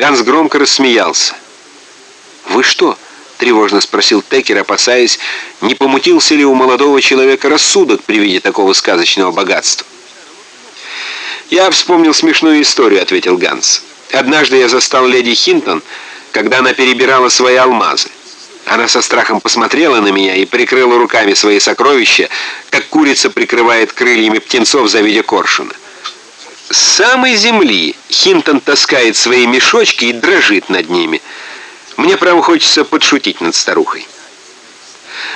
Ганс громко рассмеялся. «Вы что?» — тревожно спросил Текер, опасаясь, не помутился ли у молодого человека рассудок при виде такого сказочного богатства. «Я вспомнил смешную историю», — ответил Ганс. «Однажды я застал леди Хинтон, когда она перебирала свои алмазы. Она со страхом посмотрела на меня и прикрыла руками свои сокровища, как курица прикрывает крыльями птенцов, завидя коршуна. С самой земли Хинтон таскает свои мешочки и дрожит над ними. Мне, право, хочется подшутить над старухой.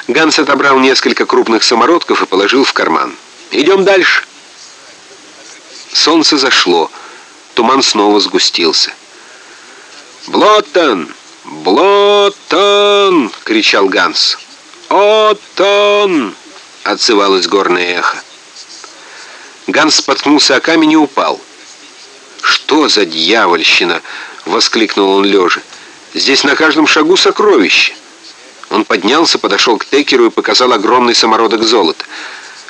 Ганс отобрал несколько крупных самородков и положил в карман. «Идем дальше». Солнце зашло. Туман снова сгустился. «Блоттон! Блоттон!» — кричал Ганс. «Оттон!» — отзывалось горное эхо. Ганс споткнулся о камень и упал. «Что за дьявольщина!» — воскликнул он лежа. «Здесь на каждом шагу сокровище!» Он поднялся, подошел к Текеру и показал огромный самородок золота.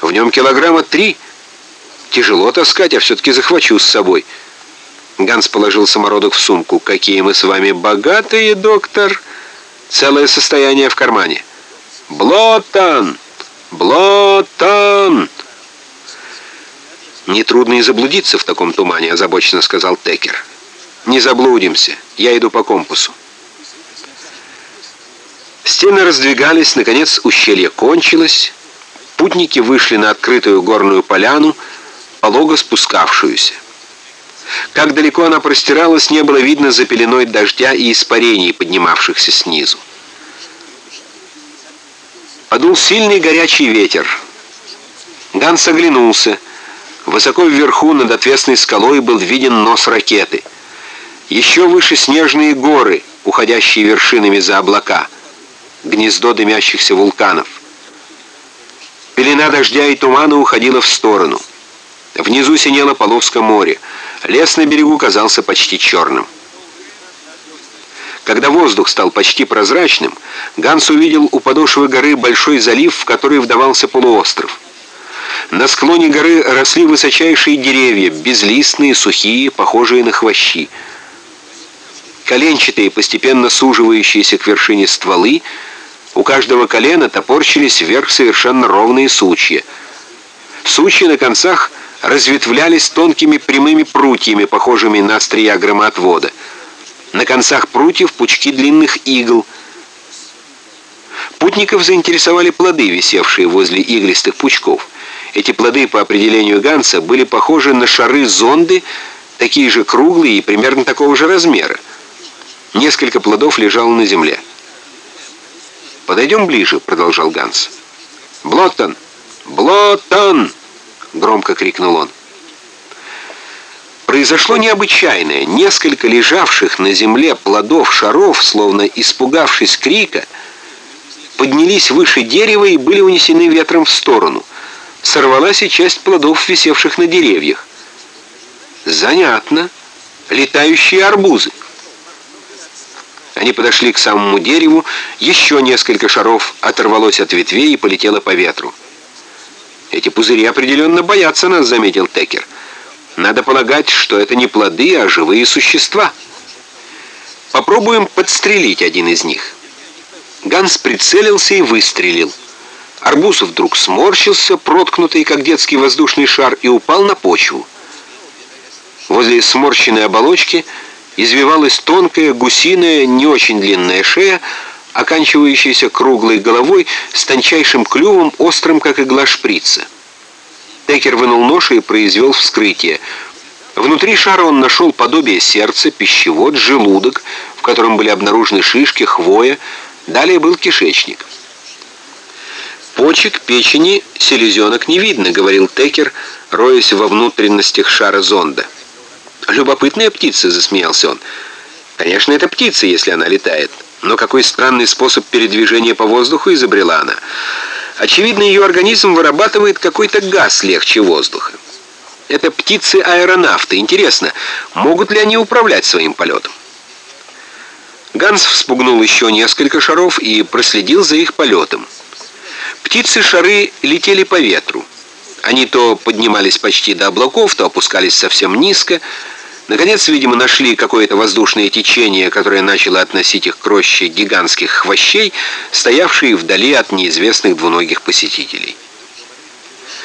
«В нем килограмма три. Тяжело таскать, а все-таки захвачу с собой». Ганс положил самородок в сумку. «Какие мы с вами богатые, доктор! Целое состояние в кармане!» «Блотан! Блотан!» «Нетрудно и заблудиться в таком тумане», — озабоченно сказал Текер. «Не заблудимся. Я иду по компасу». Стены раздвигались, наконец ущелье кончилось. Путники вышли на открытую горную поляну, полого спускавшуюся. Как далеко она простиралась, не было видно за пеленой дождя и испарений, поднимавшихся снизу. Подул сильный горячий ветер. Ганс оглянулся — Высоко вверху, над отвесной скалой, был виден нос ракеты. Еще выше снежные горы, уходящие вершинами за облака. Гнездо дымящихся вулканов. Пелена дождя и тумана уходила в сторону. Внизу синело Половское море. Лес на берегу казался почти черным. Когда воздух стал почти прозрачным, Ганс увидел у подошвы горы большой залив, в который вдавался полуостров. На склоне горы росли высочайшие деревья, безлистные, сухие, похожие на хвощи. Коленчатые, постепенно суживающиеся к вершине стволы, у каждого колена топорщились вверх совершенно ровные сучья. Сучья на концах разветвлялись тонкими прямыми прутьями, похожими на острия громоотвода. На концах прутьев пучки длинных игл. Путников заинтересовали плоды, висевшие возле иглистых пучков. Эти плоды, по определению Ганса, были похожи на шары-зонды, такие же круглые и примерно такого же размера. Несколько плодов лежало на земле. «Подойдем ближе», — продолжал Ганс. «Блоттон! Блоттон!» — громко крикнул он. Произошло необычайное. Несколько лежавших на земле плодов шаров, словно испугавшись крика, поднялись выше дерева и были унесены ветром в сторону — сорвалась и часть плодов, висевших на деревьях. Занятно. Летающие арбузы. Они подошли к самому дереву, еще несколько шаров оторвалось от ветвей и полетело по ветру. «Эти пузыри определенно боятся нас», — заметил Текер. «Надо полагать, что это не плоды, а живые существа. Попробуем подстрелить один из них». Ганс прицелился и выстрелил. Арбуз вдруг сморщился, проткнутый, как детский воздушный шар, и упал на почву. Возле сморщенной оболочки извивалась тонкая, гусиная, не очень длинная шея, оканчивающаяся круглой головой с тончайшим клювом, острым, как игла шприца. Текер вынул нож и произвел вскрытие. Внутри шара он нашел подобие сердца, пищевод, желудок, в котором были обнаружены шишки, хвоя, далее был кишечник. «Почек, печени, селезенок не видно», — говорил Текер, роясь во внутренностях шара зонда. «Любопытная птица», — засмеялся он. «Конечно, это птица, если она летает. Но какой странный способ передвижения по воздуху изобрела она. Очевидно, ее организм вырабатывает какой-то газ легче воздуха. Это птицы-аэронавты. Интересно, могут ли они управлять своим полетом?» Ганс вспугнул еще несколько шаров и проследил за их полетом. Птицы-шары летели по ветру. Они то поднимались почти до облаков, то опускались совсем низко. Наконец, видимо, нашли какое-то воздушное течение, которое начало относить их к роще гигантских хвощей, стоявшие вдали от неизвестных двуногих посетителей.